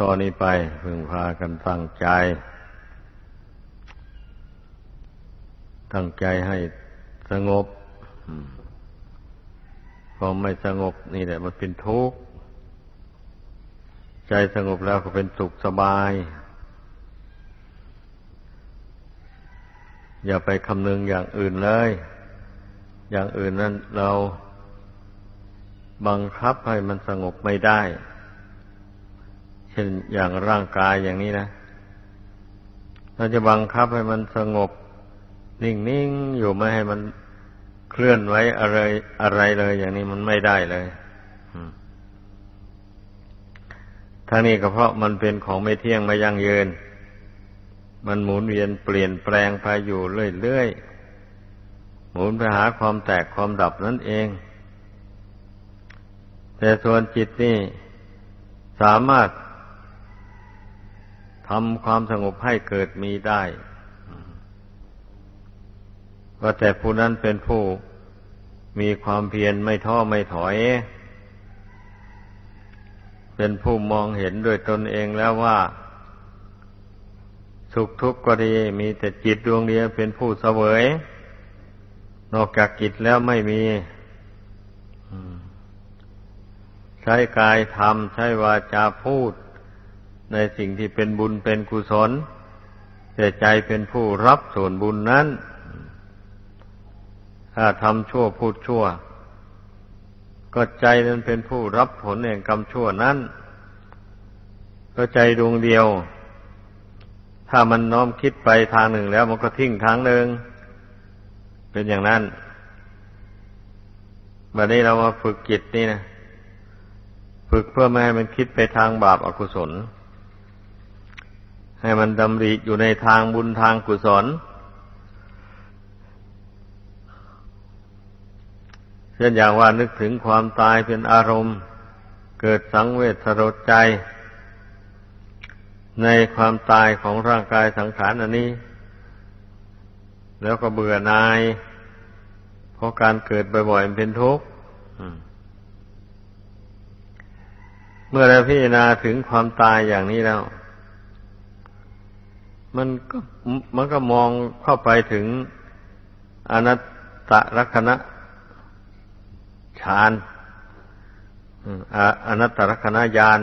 ตอนนี้ไปพึงพากันตั้งใจ ตั้งใจให้สงบพอไม่สงบนี่แหละมันเป็นทุกข์ ใจสงบแล้วก็เป็นสุขสบาย อย่าไปคำนึงอย่างอื่นเลย อย่างอื่นนั้นเราบังคับให้มันสงบไม่ได้ ช่นอย่างร่างกายอย่างนี้นะเราจะบังคับให้มันสงบ นิ่งๆอยู่ไม่ให้มันเคลื่อนไหวอะไรอะไรเลยอย่างนี้มันไม่ได้เลยทั้งนี้ก็เพราะมันเป็นของไม่เที่ยงไม่ยั่งยืน มันหมุนเวียนเปลี่ยนแปลงไปอยู่เรื่อยๆ หมุนไปหาความแตกความดับนั่นเอง แต่ส่วนจิตนี่สามารถ ทำความสงบให้เกิดมีได้ว่าแต่ผู้นั้นเป็นผู้มีความเพียรไม่ท้อไม่ถอย เป็นผู้มองเห็นด้วยตนเองแล้วว่า สุขทุกข์ก็ดีมีแต่จิตดวงเดียวเป็นผู้เสวย นอกจากจิตแล้วไม่มีใช้กายทำใช้วาจาพูด ในสิ่งที่เป็นบุญเป็นกุศลแต่ใจเป็นผู้รับส่วนบุญนั้น ถ้าทำชั่วพูดชั่ว ก็ใจนั้นเป็นผู้รับผลแห่งกรรมชั่วนั้น ก็ใจดวงเดียว ถ้ามันน้อมคิดไปทางหนึ่งแล้วมันก็ทิ้งทางหนึ่ง เป็นอย่างนั้นวันนี้เรามาฝึกจิตนี่นะ ฝึกเพื่อไม่ให้มันคิดไปทางบาปอากุศล ให้มันดำริอยู่ในทางบุญทางกุศลเช่นอย่างว่านึกถึงความตายเป็นอารมณ์ เกิดสังเวชสลดใจ ในความตายของร่างกายสังขารอันนี้ แล้วก็เบื่อนาย เพราะการเกิดบ่อยๆเป็นทุกข์เมื่อเราพิจารณาถึงความตายอย่างนี้แล้ว มันก็มันก็มองเข้าไปถึงอนัตตลักษณะฌานอนัตตลักษณะญาณ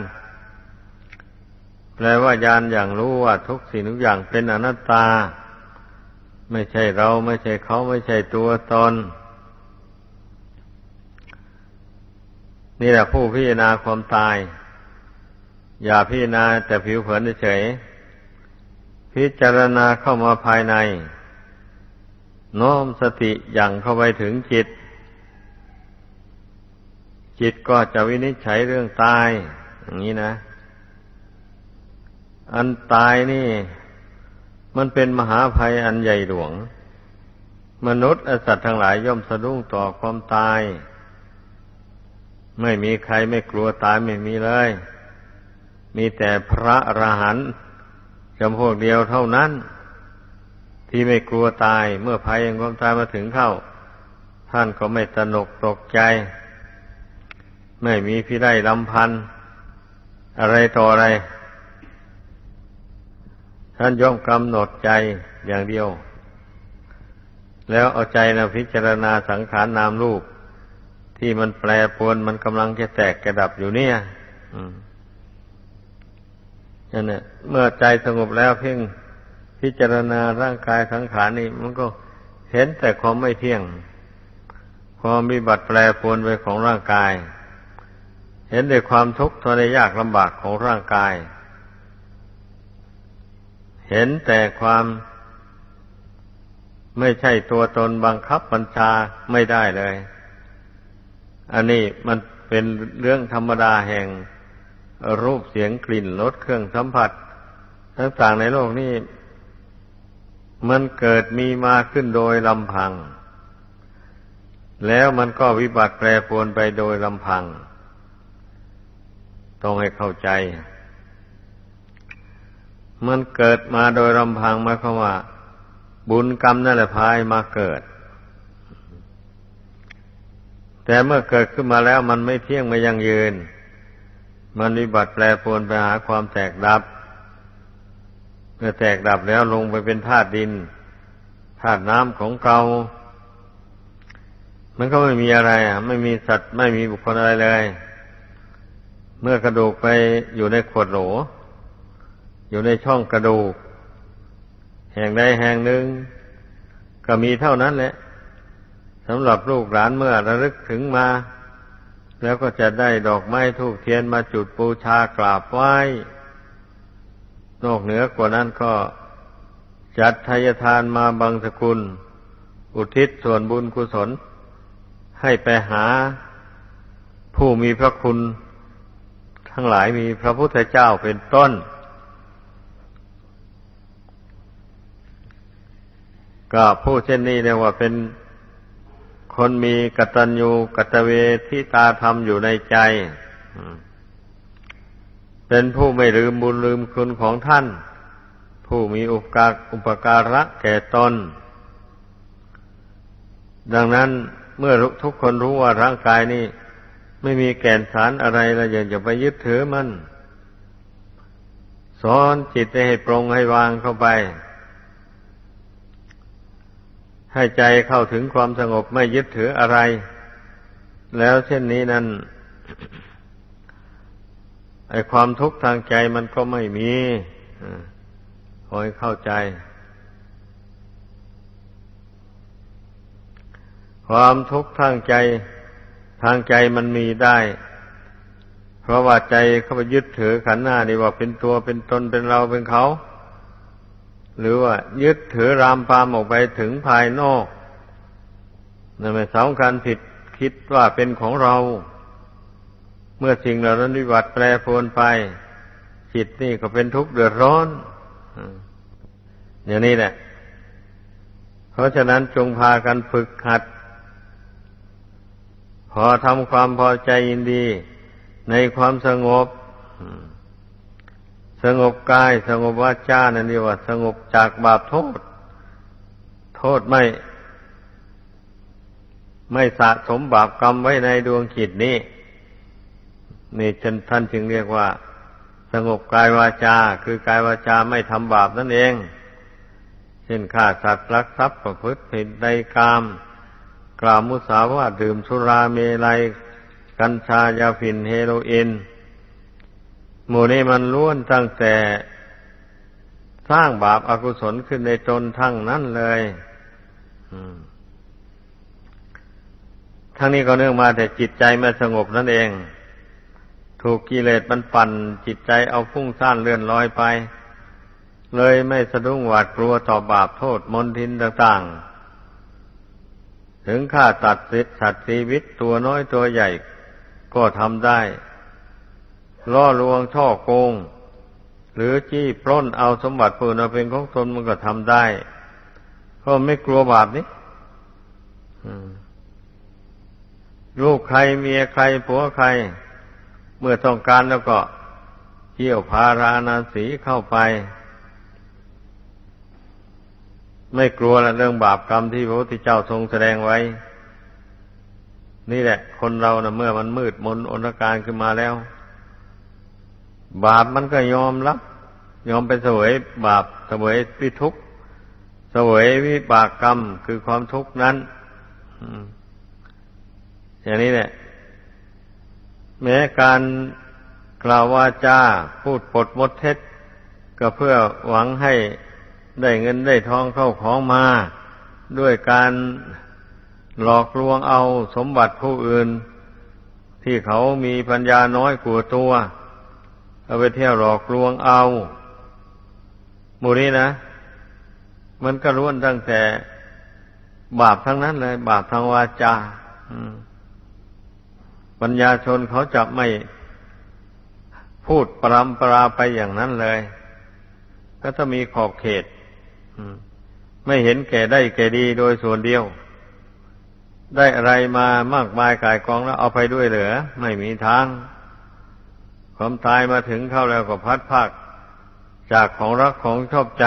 แปลว่าญาณอย่างรู้ว่าทุกสิ่งทุกอย่างเป็นอนัตตา ไม่ใช่เราไม่ใช่เขาไม่ใช่ตัวตนนี่แหละผู้พิจารณาความตาย อย่าพิจารณาแต่ผิวเผินเฉย พิจารณาเข้ามาภายใน น้อมสติอย่างเข้าไปถึงจิต จิตก็จะวินิจฉัยเรื่องตาย อย่างนี้นะ อันตายนี่ มันเป็นมหาภัยอันใหญ่หลวง มนุษย์สัตว์ทั้งหลายย่อมสะดุ้งต่อความตาย ไม่มีใครไม่กลัวตายไม่มีเลย มีแต่พระอรหันต์ จำพวกเดียวเท่านั้น ที่ไม่กลัวตายเมื่อภัยแห่งความตายมาถึงเข้า ท่านก็ไม่ตนกตกใจ ไม่มีพิไรลำพันธ์อะไรต่ออะไร ท่านย่อมกำหนดใจอย่างเดียว แล้วเอาใจนะพิจารณาสังขารนามรูป ที่มันแปรปวนมันกำลังจะแตกกระดับอยู่เนี่ย อืม นั่นแหละเมื่อใจสงบแล้วเพ่งพิจารณาร่างกายสังขารนี่มันก็เห็นแต่ความไม่เที่ยง ความมีบัตรแปรปรวนไปของร่างกาย เห็นแต่ความทุกข์ทนยากลำบากของร่างกาย เห็นแต่ความไม่ใช่ตัวตนบังคับบัญชาไม่ได้เลย อันนี้มันเป็นเรื่องธรรมดาแห่ง รูปเสียงกลิ่นรสเครื่องสัมผัสต่างๆในโลกนี้ มันเกิดมีมาขึ้นโดยลำพัง แล้วมันก็วิบัติแปรปรวนไปโดยลำพัง ต้องให้เข้าใจ มันเกิดมาโดยลำพังหมายความว่า บุญกรรมนั่นแหละพายมาเกิด แต่เมื่อเกิดขึ้นมาแล้วมันไม่เที่ยงไม่ยั่งยืน มันวิบัติแปรปรวนไปหาความแตกดับ เมื่อแตกดับแล้วลงไปเป็นธาตุดินธาตุน้ำของเกามันก็ไม่มีอะไร อะ ไม่มีสัตว์ไม่มีบุคคลอะไรเลย เมื่อกระดูกไปอยู่ในขวดโหล อยู่ในช่องกระดูก แห่งใดแห่งหนึ่ง ก็มีเท่านั้นแหละสำหรับลูกหลานเมื่อระลึกถึงมา แล้วก็จะได้ดอกไม้ทูกเทียนมาจุดปูชากราบไหว้ นอกเหนือกว่านั้นก็จัดทายทานมาบังสกุล อุทิศส่วนบุญกุศล ให้ไปหาผู้มีพระคุณ ทั้งหลายมีพระพุทธเจ้าเป็นต้น ก็ผู้เช่นนี้เรียกว่าเป็น คนมีกตัญญูกตเวทิตาธรรมอยู่ในใจ เป็นผู้ไม่ลืมบุญลืมคุณของท่าน ผู้มีอุปการอุปการะแก่ตน ดังนั้นเมื่อทุกคนรู้ว่าร่างกายนี้ไม่มีแก่นสารอะไรแล้วอย่าไปยึดถือมัน สอนจิตให้ปรงให้วางเข้าไป ให้ใจเข้าถึงความสงบไม่ยึดถืออะไร แล้วเช่นนี้นั้นไอความทุกข์ทางใจมันก็ไม่มีคอยเข้าใจ ความทุกข์ทางใจ ทางใจมันมีได้ เพราะว่าใจเข้าไปยึดถือขันหน้านี่ว่าเป็นตัวเป็นตนเป็นเราเป็นเขา หรือว่ายึดถือรามปามออกไปถึงภายนอกนั่นหมายสำคัญผิดคิดว่าเป็นของเรา เมื่อสิ่งเหล่านั้นวิบัติแปรปรวนไป จิตนี่ก็เป็นทุกข์เดือดร้อนอย่างนี้แหละ เพราะฉะนั้นจงพากันฝึกหัด พอทำความพอใจยินดี ในความสงบ สงบกาย สงบวาจานั่นเรียกว่า สงบจากบาปโทษ โทษไม่ ไม่สะสมบาปกรรมไว้ในดวงจิตนี้นี่ท่านจึงเรียกว่า สงบกายวาจา คือกายวาจาไม่ทำบาปนั่นเอง เช่นฆ่าสัตว์รักทรัพย์ประพฤติผิดในกาม กล่าวมุสาวาดื่มสุราเมลัย กัญชายาฝิ่นเฮโรอีน หมู่นี้มันล้วนตั้งแต่สร้างบาปอากุศลขึ้นในตนทั้งนั้นเลยทั้งนี้ก็เนื่องมาแต่จิตใจไม่สงบนั่นเอง ถูกกิเลสมันปั่นจิตใจเอาฟุ้งซ่านเลื่อนลอยไป เลยไม่สะดุ้งหวาดกลัวต่อบาปโทษมนทินต่างๆ ถึงฆ่าตัดสัตว์ชีวิตตัวน้อยตัวใหญ่ก็ทำได้ ล่อลวงช่อโกง หรือจี้ปล้นเอาสมบัติปืนเอาเป็นของตนมันก็ทำได้ เพราะไม่กลัวบาปนี่ลูกใครเมียใครผัวใคร เมื่อต้องการแล้วก็เที่ยวพาราณาสีเข้าไป ไม่กลัวละเรื่องบาปกรรมที่พระพุทธเจ้าทรงแสดงไว้ นี่แหละ คนเรานะเมื่อมันมืดมนอนการขึ้นมาแล้ว บาปมันก็ยอมรับ ยอมไปเสวยบาปเสวยวิทุกเสวยวิบากกรรมคือความทุกข์นั้นอย่างนี้แหละแม้การกล่าววาจาพูดปดมดเท็จ ก็เพื่อหวังให้ได้เงินได้ทองเข้าของมา ด้วยการหลอกลวงเอาสมบัติผู้อื่น ที่เขามีปัญญาน้อยกว่าตัว เอาไปเที่ยวหลอกลวงเอาหมู่นี้นะ มันก็ล้วนตั้งแต่บาปทั้งนั้นเลย บาปทางวาจาปัญญาชนเขาจะไม่พูดปรำปราไปอย่างนั้นเลย ก็จะมีขอบเขตไม่เห็นแก่ได้แก่ดีโดยส่วนเดียว ได้อะไรมามากมายกายกองแล้วเอาไปด้วยเหลือไม่มีทาง ความตายมาถึงเข้าแล้วก็พัดภาคจากของรักของชอบใจ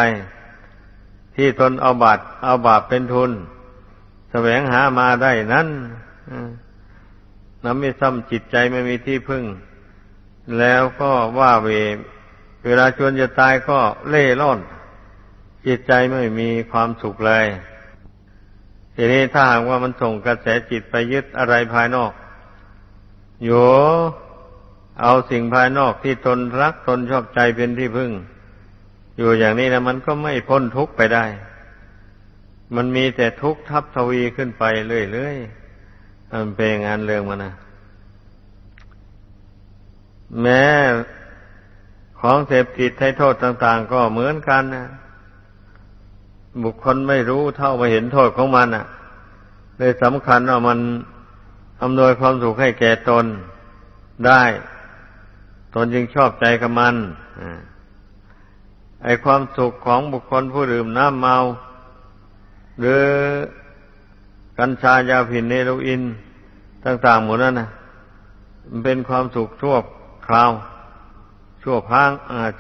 ที่ตนเอาบาตเอาบาปเป็นทุนแสวงหามาได้นั้นน้ำไม่ซ้ำจิตใจไม่มีที่พึ่ง แล้วก็ว่าเว เวลาชวนจะตายก็เล่ร่อน จิตใจไม่มีความสุขเลยทีนี้ถ้าหากว่ามันส่งกระแสจิตไปยึดอะไรภายนอกโย เอาสิ่งภายนอกที่ตนรักตนชอบใจเป็นที่พึ่ง อยู่อย่างนี้นะมันก็ไม่พ้นทุกข์ไปได้ มันมีแต่ทุกข์ทับทวีขึ้นไปเรื่อยๆมันเป็นงานเรื่องมันนะแม้ของเสพติดให้โทษต่าง ๆ ก็เหมือนกันนะบุคคลไม่รู้เท่าไม่เห็นโทษของมันอะเลยสำคัญว่ามันอำนวยความสุขให้แก่ตนได้ นจึงชอบใจกับมันไอความสุขของบุคคลผู้ดื่มน้ำเมา หรือกัญชายาผินเนโรอิน ต่างๆหมดนั้นนะมันเป็นความสุขชั่วคราว ชั่วพัง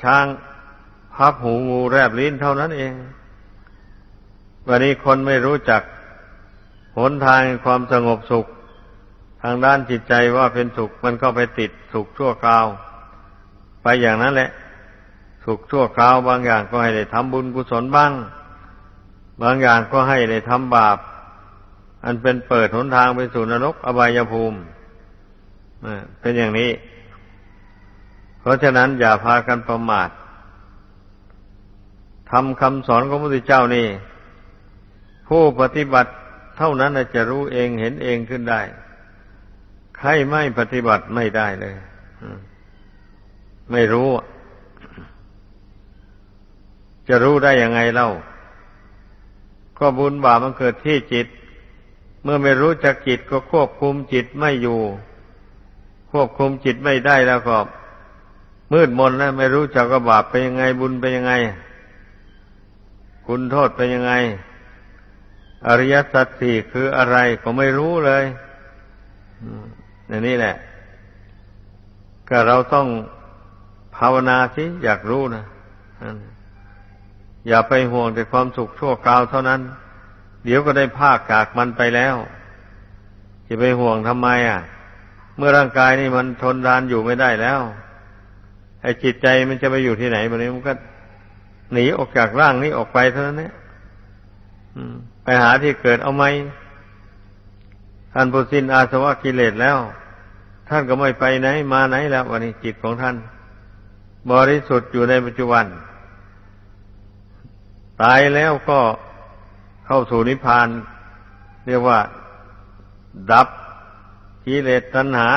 ช้าง พับหูงูแรบลิ้นเท่านั้นเอง วันนี้คนไม่รู้จักหนทางความสงบสุข ทางด้านจิตใจว่าเป็นสุขมันก็ไปติดสุขชั่วคราว ไปอย่างนั้นแหละ สุขชั่วคราวบางอย่างก็ให้ได้ทำบุญกุศลบ้าง บางอย่างก็ให้ได้ทำบาป อันเป็นเปิดหนทางไปสู่นรกอบายภูมิเป็นอย่างนี้ เพราะฉะนั้นอย่าพากันประมาททำคำสอนของพระพุทธเจ้านี่ ผู้ปฏิบัติเท่านั้นจะรู้เองเห็นเองขึ้นได้ ใครไม่ปฏิบัติไม่ได้เลย ไม่รู้ จะรู้ได้ยังไงเล่า ก็บุญบาปมันเกิดที่จิต เมื่อไม่รู้จักจิตก็ควบคุมจิตไม่อยู่ ควบคุมจิตไม่ได้แล้วก็ มืดมนแล้วไม่รู้จักว่าบาปเป็นยังไงบุญเป็นยังไง คุณโทษเป็นยังไง อริยสัจสี่คืออะไรก็ไม่รู้เลยนี่แหละ ก็เราต้อง ภาวนาสิอยากรู้นะอย่าไปห่วงแต่ความสุขชั่วคราวเท่านั้น เดี๋ยวก็ได้ภาคจากมันไปแล้วจะไปห่วงทำไมอะ เมื่อร่างกายนี่มันทนทานอยู่ไม่ได้แล้วไอ้จิตใจมันจะไปอยู่ที่ไหนมันนี้มันก็หนีออกจากร่างนี้ออกไปเท่านั้นเนี่ยไปหาที่เกิดเอาไหมท่านผู้สิ้นอาสวะกิเลสแล้ว ท่านก็ไม่ไปไหน มาไหนแล้ววันนี้จิตของท่าน บริสุทธิ์อยู่ในปัจจุบัน ตายแล้วก็เข้าสู่นิพพาน เรียกว่า ดับกิเลสตัณหา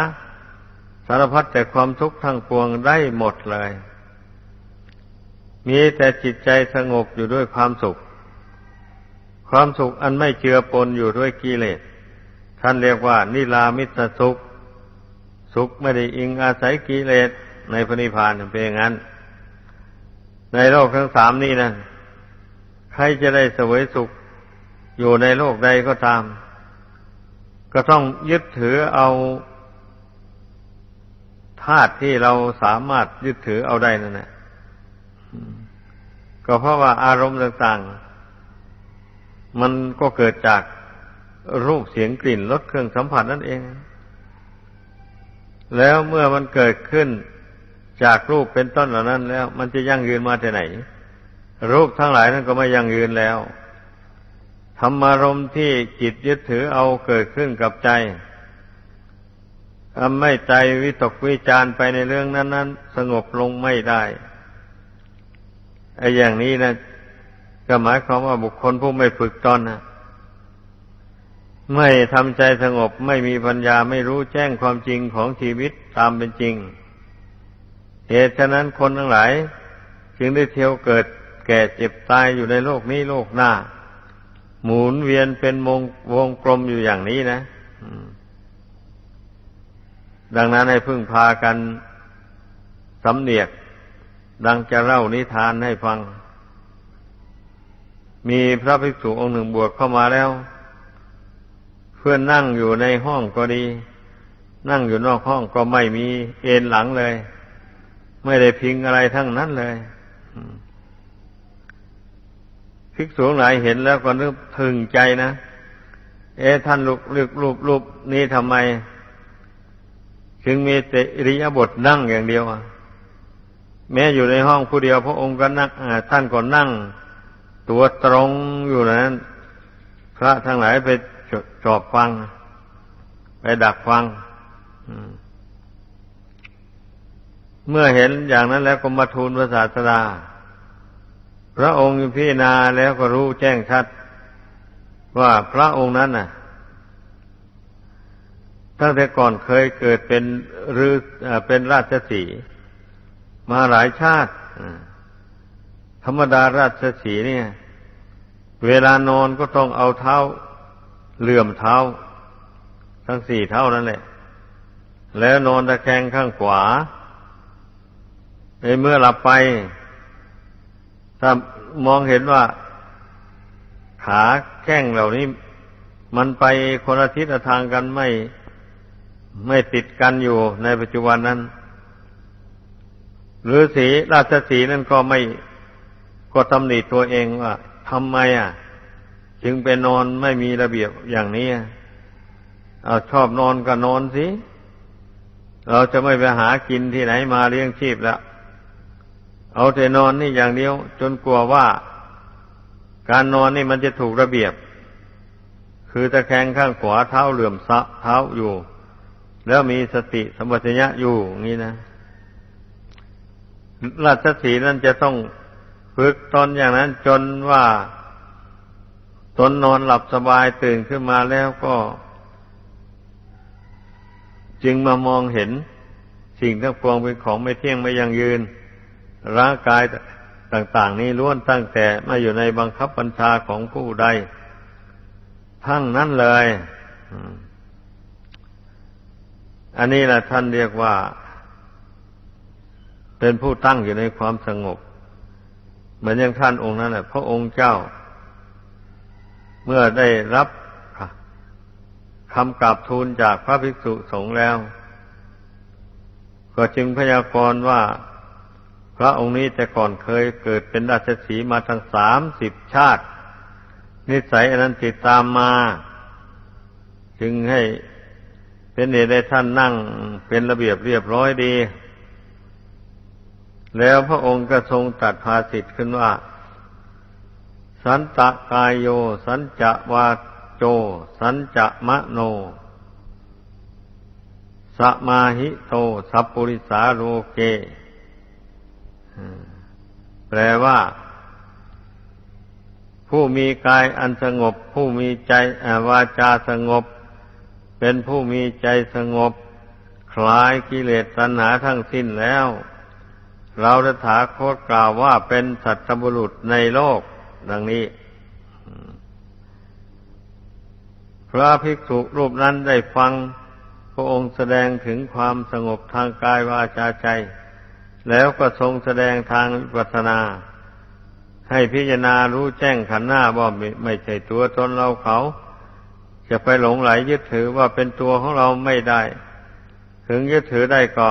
สารพัดแต่ความทุกข์ทั้งปวงได้หมดเลย มีแต่จิตใจสงบอยู่ด้วยความสุข ความสุขอันไม่เจือปนอยู่ด้วยกิเลสท่านเรียกว่า นิรามิตสุข สุขไม่ได้อิงอาศัยกิเลส ในพระนิพพานเป็นอย่างนั้น ในโลกทั้งสามนี้นะใครจะได้เสวยสุขอยู่ในโลกใดก็ตาม ก็ต้องยึดถือเอาธาตุที่เราสามารถยึดถือเอาได้นั่นแหละก็เพราะว่าอารมณ์ต่างๆ มันก็เกิดจากรูปเสียงกลิ่นรสเครื่องสัมผัสนั่นเอง แล้วเมื่อมันเกิดขึ้น จากรูปเป็นต้นเหล่านั้นแล้ว มันจะยั่งยืนมาที่ไหน รูปทั้งหลายนั้นก็ไม่ยั่งยืนแล้วธรรมารมที่จิตยึดถือเอาเกิดขึ้นกับใจทำไม่ใจวิตกวิจารไปในเรื่องนั้น ๆ สงบลงไม่ได้ไอ้อย่างนี้นะก็หมายความว่าบุคคลผู้ไม่ฝึกตนนะไม่ทำใจสงบไม่มีปัญญาไม่รู้แจ้งความจริงของชีวิตตามเป็นจริง เหตุฉะนั้นคนทั้งหลาย จึงได้เที่ยวเกิดแก่เจ็บตายอยู่ในโลกนี้โลกหน้า หมุนเวียนเป็นวงวงกลมอยู่อย่างนี้นะดังนั้นให้พึ่งพากันสำเนียก ดังจะเล่านิทานให้ฟัง มีพระภิกษุองค์หนึ่งบวชเข้ามาแล้ว เพื่อนนั่งอยู่ในห้องก็ดี นั่งอยู่นอกห้องก็ไม่มีเอ็นหลังเลย ไม่ได้พิงอะไรทั้งนั้นเลยภิกษุหลายเห็นแล้วก็นึกพึงใจนะ เอ๊ะท่านลูกลูกลูกลูกนี้ทำไมจึงมีแต่อริยบทนั่งอย่างเดียวแม้อยู่ในห้องผู้เดียวพระองค์ก็นั่งท่านก็นั่ง ตัวตรงอยู่นั้น พระทั้งหลายไปจอบฟัง ไปดักฟัง เมื่อเห็นอย่างนั้นแล้วก็มาทูลพระศาสดา พระองค์พิจารณาแล้วก็รู้แจ้งชัด ว่าพระองค์นั้นน่ะตั้งแต่ก่อนเคยเกิดเป็นรือเป็นราชสีมาหลายชาติธรรมดาราชสีเนี่ย เวลานอนก็ต้องเอาเท้าเหลื่อมเท้า ทั้งสี่เท้านั่นแหละ แล้วนอนตะแคงข้างขวา ในเมื่อหลับไป ถ้ามองเห็นว่า ขาแข้งเหล่านี้ มันไปคนละทิศทางกันไม่ไม่ติดกันอยู่ในปัจจุบันนั้น หรือสีราชสีนั่นก็ไม่ก็ตำหนิตัวเองว่าทำไมอะ จึงไปนอนไม่มีระเบียบอย่างนี้เอาชอบนอนก็นอนสิ เราจะไม่ไปหากินที่ไหนมาเลี้ยงชีพแล้ว เอาแต่นอนนี่อย่างเดียว จนกลัวว่าการนอนนี่มันจะถูกระเบียบ คือตะแคงข้างขวาเท้าเหลื่อมซะเท้าอยู่ แล้วมีสติสมัชัญญะอยู่งี้นะราชสีนั้นจะต้องฝึกตนอย่างนั้น จนว่าตนนอนหลับสบายตื่นขึ้นมาแล้วก็ จึงมามองเห็นสิ่งทั้งปวงเป็นของไม่เที่ยงไม่ยังยืน ร่างกายต่างๆ นี้ล้วนตั้งแต่มาอยู่ในบังคับบัญชาของผู้ใด ทั้งนั้นเลยอันนี้แหละท่านเรียกว่า เป็นผู้ตั้งอยู่ในความสงบ เหมือนอย่างท่านองค์นั้นแหละพระองค์เจ้า เมื่อได้รับคำกราบทูลจากพระภิกษุสงฆ์แล้ว ก็จึงพยากรณ์ว่า พระองค์นี้แต่ก่อนเคยเกิดเป็นราชสีมาทั้งสามสิบชาติ นิสัยอันนั้นติดตามมา จึงให้เป็นเหตุให้ท่านนั่งเป็นระเบียบเรียบร้อยดี แล้วพระองค์ก็ทรงตัดภาสิทธ์ขึ้นว่า สันตะกายโย สันจะวาโจ สันจะมะโนสมาหิโต สัพปุริสาโลเก แปลว่า ผู้มีกายอันสงบ ผู้มีใจวาจาสงบ เป็นผู้มีใจสงบ คลายกิเลสตัณหาทั้งสิ้นแล้ว เราจะถาโคตกล่าวว่าเป็นสัตบุรุษในโลก ดังนี้พระภิกษุรูปนั้นได้ฟัง พระองค์แสดงถึงความสงบทางกายวาจาใจ แล้วก็ทรงแสดงทางวิปัสสนา ให้พิจารณารู้แจ้งขันหน้าว่าไม่ใช่ตัวตนเราเขา จะไปหลงไหลยึดถือว่าเป็นตัวของเราไม่ได้ ถึงยึดถือได้ก็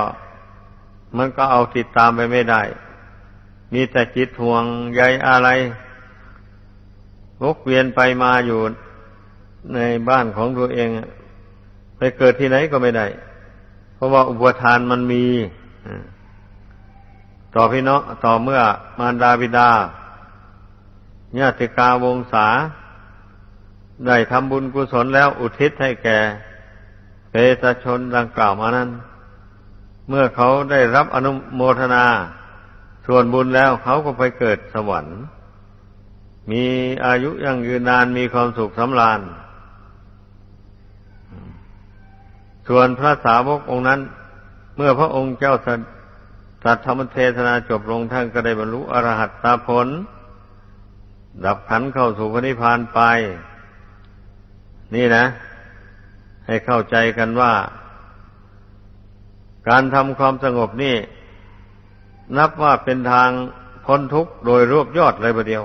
มันก็เอาติดตามไปไม่ได้ มีแต่จิตห่วงใยอะไรวกเวียนไปมาอยู่ในบ้านของตัวเองไปเกิดที่ไหนก็ไม่ได้ เพราะว่าอุปทานมันมี ต่อพี่น้องต่อเมื่อมารดาบิดาญาติกาวงศา ได้ทำบุญกุศลแล้วอุทิศให้แก่เปตชนดังกล่าวมานั้น เมื่อเขาได้รับอนุโมทนา ส่วนบุญแล้วเขาก็ไปเกิดสวรรค์ มีอายุยังยืนนานมีความสุขสำราญ ส่วนพระสาวกองค์นั้น เมื่อพระองค์เจ้า สัตธรรมเทศนาจบลงท่านก็ได้บรรลุอรหัตตาผล ดับขันเข้าสู่พระนิพพานไป นี่นะ ให้เข้าใจกันว่า การทำความสงบนี่ นับว่าเป็นทางพ้นทุกข์โดยรวบยอดเลยประเดียว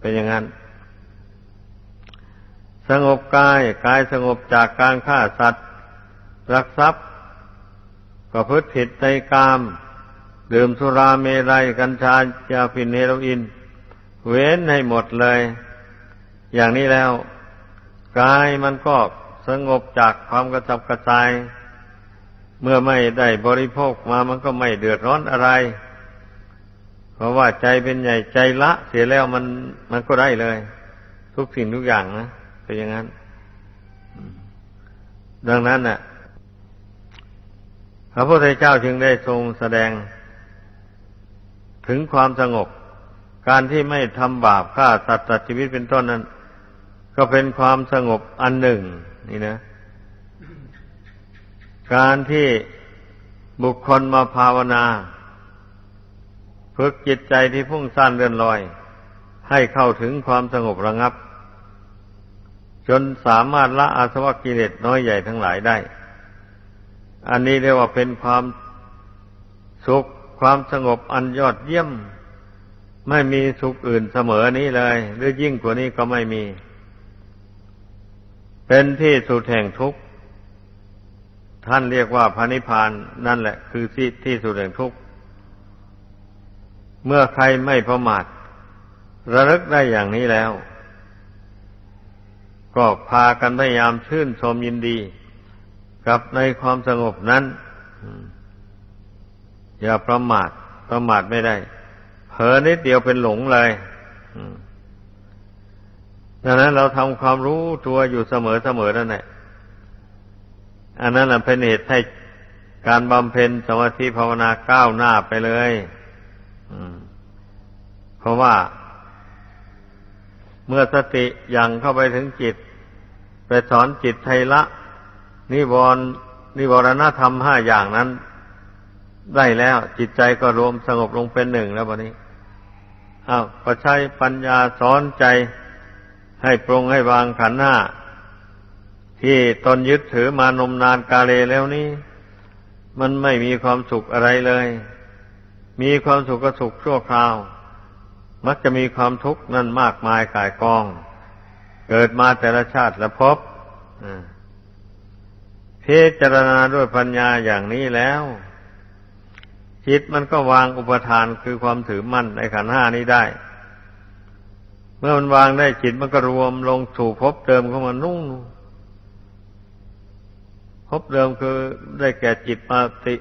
เป็นอย่างนั้น สงบกาย กายสงบจากการฆ่าสัตว์ รักทรัพย์ ประพฤติผิดในกาม ดื่มสุราเมรัยกัญชายาฟินเฮโรอีนเว้นให้หมดเลย อย่างนี้แล้วกายมันก็สงบจากความกระจับกระจาย เมื่อไม่ได้บริโภคมามันก็ไม่เดือดร้อนอะไร เพราะว่าใจเป็นใหญ่ใจละ เสียแล้วมันมันก็ได้เลย ทุกสิ่งทุกอย่างนะเป็นอย่างนั้น ดังนั้นน่ะ พระพุทธเจ้าจึงได้ทรงแสดงถึงความสงบ การที่ไม่ทำบาปฆ่าสัตว์ตัดชีวิตเป็นต้นนั้น ก็เป็นความสงบอันหนึ่ง นี่นะ การที่บุคคลมาภาวนาฝึกจิตใจที่พุ่งซ่านเดินลอย ให้เข้าถึงความสงบระงับ จนสามารถละอาสวะกิเลสน้อยใหญ่ทั้งหลายได้ อันนี้เรียกว่าเป็นความสุขความสงบอันยอดเยี่ยม ไม่มีสุขอื่นเสมอนี้เลย หรือยิ่งกว่านี้ก็ไม่มี เป็นที่สุดแห่งทุกข์ท่านเรียกว่าพระนิพพานนั่นแหละ คือที่ที่สุดแห่งทุกข์เมื่อใครไม่ประมาทระลึกได้อย่างนี้แล้ว ก็พากันพยายามชื่นชมยินดี กับในความสงบนั้นอย่าประมาทประมาทไม่ได้เผลอนิดเดียวเป็นหลงเลยดังนั้นเราทำความรู้ตัวอยู่เสมอเสมอนั่นแหละอันนั้นเป็นเหตุให้การบำเพ็ญสมาธิภาวนาก้าวหน้าไปเลยเพราะว่าเมื่อสติยังเข้าไปถึงจิต ไปสอนจิตไทละ นิวรณ์นิวรณธรรมห้าอย่างนั้น ได้แล้ว จิตใจก็รวมสงบลงเป็นหนึ่งแล้ววันนี้อ้าวก็ใช้ปัญญาสอนใจให้ปรงให้วางขันหน้าที่ตนยึดถือมานมนานกาเลแล้วนี้ มันไม่มีความสุขอะไรเลย มีความสุขก็สุขชั่วคราว มักจะมีความทุกข์นั่นมากมายกายกอง เกิดมาแต่ละชาติละพบ พิจารณาด้วยปัญญาอย่างนี้แล้ว จิตมันก็วางอุปทานคือความถือมั่นในขันห้านี้ได้ เมื่อมันวางได้จิตมันก็รวมลงสู่พบเติมเข้ามานุ่งพบเดิมคือได้แก่จิตปฏิ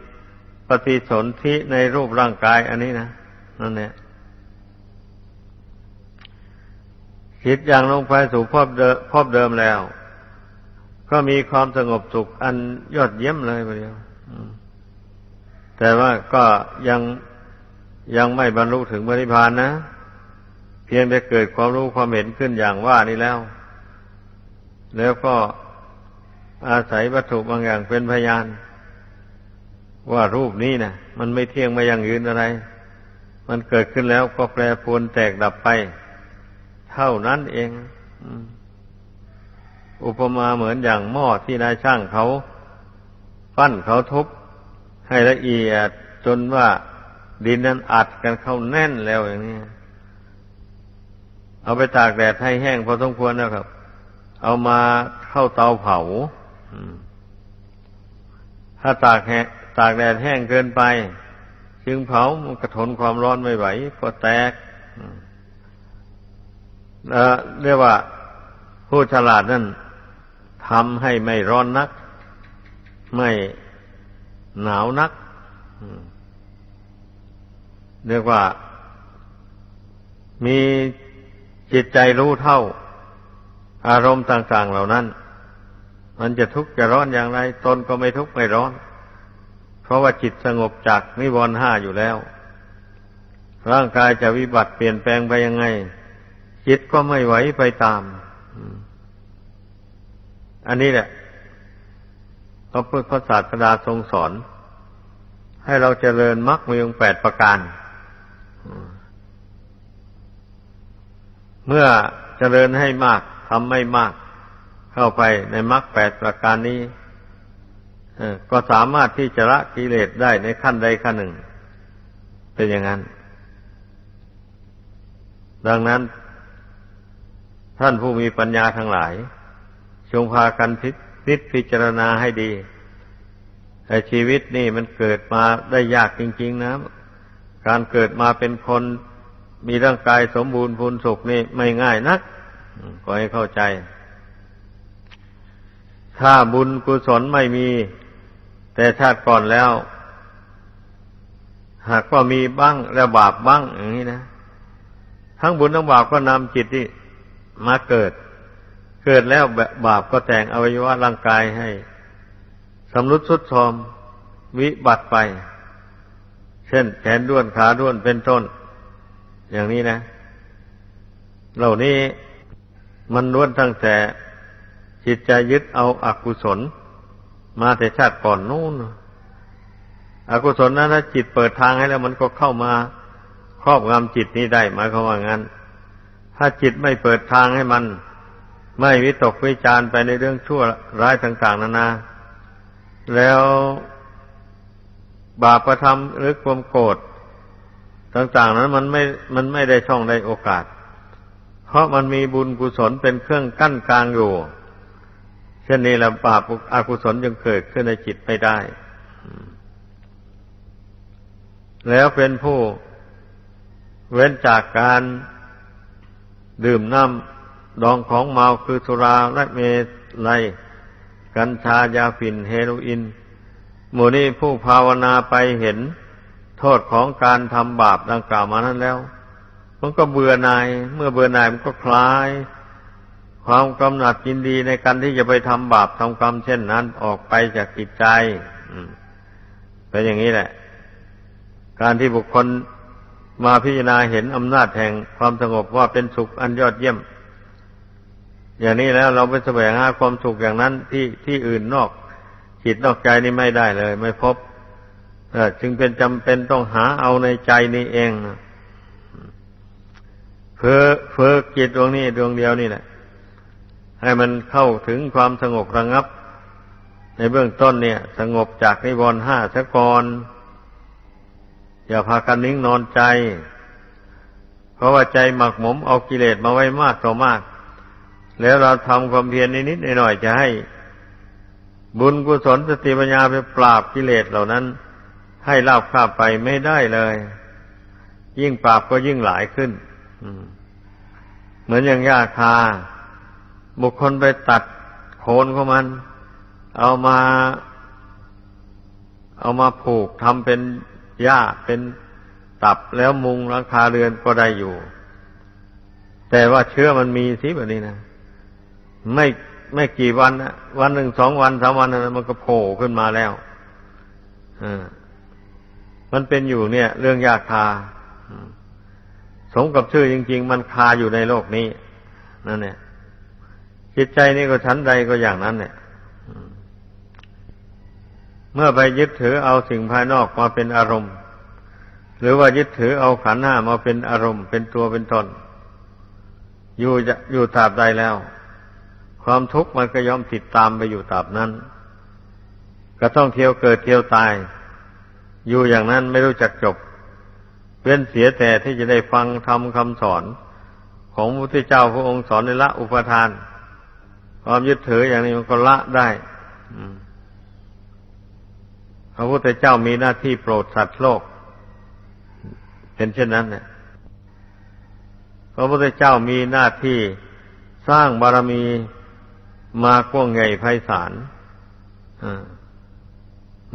ปฏิสนธิในรูปร่างกายอันนี้นะนั่นเนี่ยจิตอย่างลงไปสู่พบเดิมพบเดิมแล้ว ก็มีความสงบสุขอันยอดเยี่ยมเลยไปเดียวแต่ว่าก็ยังยังไม่บรรลุถึงพระนิพานนะ เพียงแต่เกิดความรู้ความเห็นขึ้นอย่างว่านี้แล้ว แล้วก็อาศัยวัตถุบางอย่างเป็นพยาน ว่ารูปนี้นะมันไม่เที่ยงไม่ยั่งยืนอะไร มันเกิดขึ้นแล้วก็แปรปรวนแตกดับไป เท่านั้นเองอุ อุปมาเหมือนอย่างหม้อที่นายช่างเขาปั้นเขาทุบให้ละเอียดจนว่าดินนั้นอัดกันเข้าแน่นแล้วอย่างนี้ เอาไปตากแดดให้แห้งพอสมควรนะครับ เอามาเข้าเตาเผาถ้าตากแหตากแดดแห้งเกินไป จึงเผามันกระทนความร้อนไม่ไหวก็แตกเรียกว่าผู้ฉลาดนั่น ทำให้ไม่ร้อนนัก ไม่หนาวนักเรียกว่า มีจิตใจรู้เท่า อารมณ์ต่าง ๆ เหล่านั้น มันจะทุกข์จะร้อนอย่างไร ตนก็ไม่ทุกข์ไม่ร้อน เพราะว่าจิตสงบจากนิวรณ์ห้าอยู่แล้ว ร่างกายจะวิบัติเปลี่ยนแปลงไปยังไง จิตก็ไม่ไหวไปตาม อันนี้แหละพระพุทธศาสดาทรงสอน ให้เราเจริญมรรคมีองแปดประการ เมื่อเจริญให้มากทำไม่มาก เข้าไปในมรรคแปดประการนี้ก็สามารถที่จะละกิเลสได้ในขั้นใดขั้นหนึ่ง เป็นอย่างนั้น ดังนั้น ท่านผู้มีปัญญาทั้งหลาย จงพากันพิจิตพิจารณาให้ดีแต่ชีวิตนี่มันเกิดมาได้ยากจริง ๆนะ การเกิดมาเป็นคนมีร่างกายสมบูรณ์พูนสุขนี่ไม่ง่ายนักก็ให้เข้าใจ ถ้าบุญกุศลไม่มี แต่ชาติก่อนแล้ว หากว่ามีบ้างแล้วบาปบ้างอย่างนี้นะ ทั้งบุญทั้งบาปก็นำจิตที่มาเกิด เกิดแล้วบาปก็แต่งอวัยวะร่างกายให้สำรุดสุดทอมวิบัติไป เช่นแขนด้วนขาด้วนเป็นต้น อย่างนี้นะ เหล่านี้มันล้วนตั้งแต่จิตใจยึดเอาอากุศล มาแต่ชาติก่อนนู้นอกุศลนั้นถ้าจิตเปิดทางให้แล้วมันก็เข้ามาครอบงำจิตนี้ได้หมายความว่างั้น ถ้าจิตไม่เปิดทางให้มัน ไม่วิตกวิจารไปในเรื่องชั่วร้ายต่าง ๆนานา แล้วบาปประทำหรือความโกรธต่าง ๆ นั้นมันไม่ มันไม่ได้ช่องได้โอกาส เพราะมันมีบุญกุศลเป็นเครื่องกั้นกลางอยู่ เช่นนี้ละบาปอากุศลยังเกิดขึ้นในจิตไม่ได้ แล้วเป็นผู้เว้นจากการดื่มน้ำ ดองของเมาคือสุราและเมลัยกัญชายาฝิ่นเฮโรอีนหมู่นี้ผู้ภาวนาไปเห็นโทษของการทำบาปดังกล่าวมานั้นแล้ว มันก็เบื่อหน่าย เมื่อเบื่อหน่ายมันก็คลาย ความกำหนัดยินดีในการที่จะไปทำบาปทำกรรมเช่นนั้นออกไปจากจิตใจเป็นอย่างนี้แหละ การที่บุคคลมาพิจารณาเห็นอำนาจแห่งความสงบว่าเป็นสุขอันยอดเยี่ยม อย่างนี้แล้วเราไปแสวงหาความสุขอย่างนั้นที่ที่อื่นนอกจิตนอกใจนี่ไม่ได้เลย ไม่พบจึงเป็นจำเป็นต้องหาเอาในใจนี่เองเพื่อเพื่อจิตดวงนี้ดวงเดียวนี่แหละให้มันเข้าถึงความสงบระงับ ในเบื้องต้นเนี่ย สงบจากนิวรณ์ห้าสะกรอย่าพากันนิ่งนอนใจ เพราะว่าใจหมักหมมเอากิเลสมาไว้มากต่อมาก แล้วเราทำความเพียรนิดๆหน่อยๆจะให้ บุญกุศลสติปัญญาไปปราบกิเลสเหล่านั้น ให้ลาบคาบไปไม่ได้เลย ยิ่งปราบก็ยิ่งหลายขึ้นเหมือนอย่างยาคา บุคคลไปตัดโคนของมัน เอามา เอามาผูกทำเป็นหญ้าเป็นตับแล้วมุงหลังคาเรือนก็ได้อยู่ แต่ว่าเชื้อมันมีสิแบบนี้นะ ไม่ไม่กี่วันนะวันหนึ่งสองวันสามวันนะมันก็โผล่ขึ้นมาแล้วอ่ามันเป็นอยู่เนี่ย เรื่องยาคาสมกับชื่อจริง ๆ มันคาอยู่ในโลกนี้นั่นเนี่ยจิตใจนี่ก็ชั้นใดก็อย่างนั้นเนี่ยเมื่อไปยึดถือเอาสิ่งภายนอกมาเป็นอารมณ์ หรือว่ายึดถือเอาขันห้ามาเป็นอารมณ์ เป็นตัวเป็นตน อยู่จะอยู่ตราบใดแล้ว ความทุกข์มันก็ย่อมติดตามไปอยู่ตราบนั้น ก็ต้องเที่ยวเกิดเที่ยวตาย อยู่อย่างนั้นไม่รู้จักจบเว้นเสียแต่ที่จะได้ฟังทำคำสอน ของพระพุทธเจ้าพระองค์สอนในละอุปทาน ความยึดถืออย่างนี้มันก็ละได้พระพุทธเจ้ามีหน้าที่โปรดสัตว์โลก เป็นเช่นนั้นเนี่ยพระพุทธเจ้ามีหน้าที่สร้างบารมี มากว้างใหญ่ไพศาล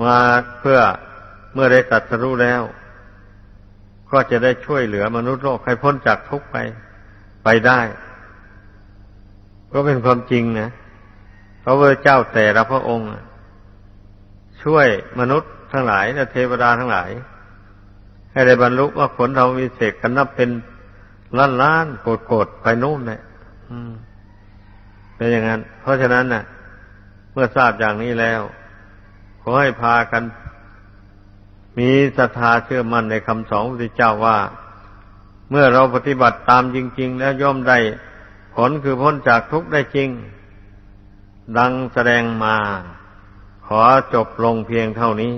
มาเพื่อเมื่อได้ตัดสรู้แล้ว ก็จะได้ช่วยเหลือมนุษย์โลกให้พ้นจากทุกข์ไปไปได้ ก็เป็นความจริงนะพระพุทธเจ้าแต่ละพระองค์ ช่วยมนุษย์ทั้งหลายและเทวดาทั้งหลาย ให้ได้บรรลุว่าผลเรามีเศษกันนับเป็นล้านล้านโกดโกดไปนู่นแหละ เป็นอย่างนั้น เพราะฉะนั้นน่ะ เมื่อทราบอย่างนี้แล้ว ขอให้พากัน มีศรัทธาเชื่อมั่นในคำสอนพระเจ้าว่า เมื่อเราปฏิบัติตามจริง ๆ แล้วย่อมได้ผลคือพ้นจากทุกข์ได้จริง ดังแสดงมา ขอจบลงเพียงเท่านี้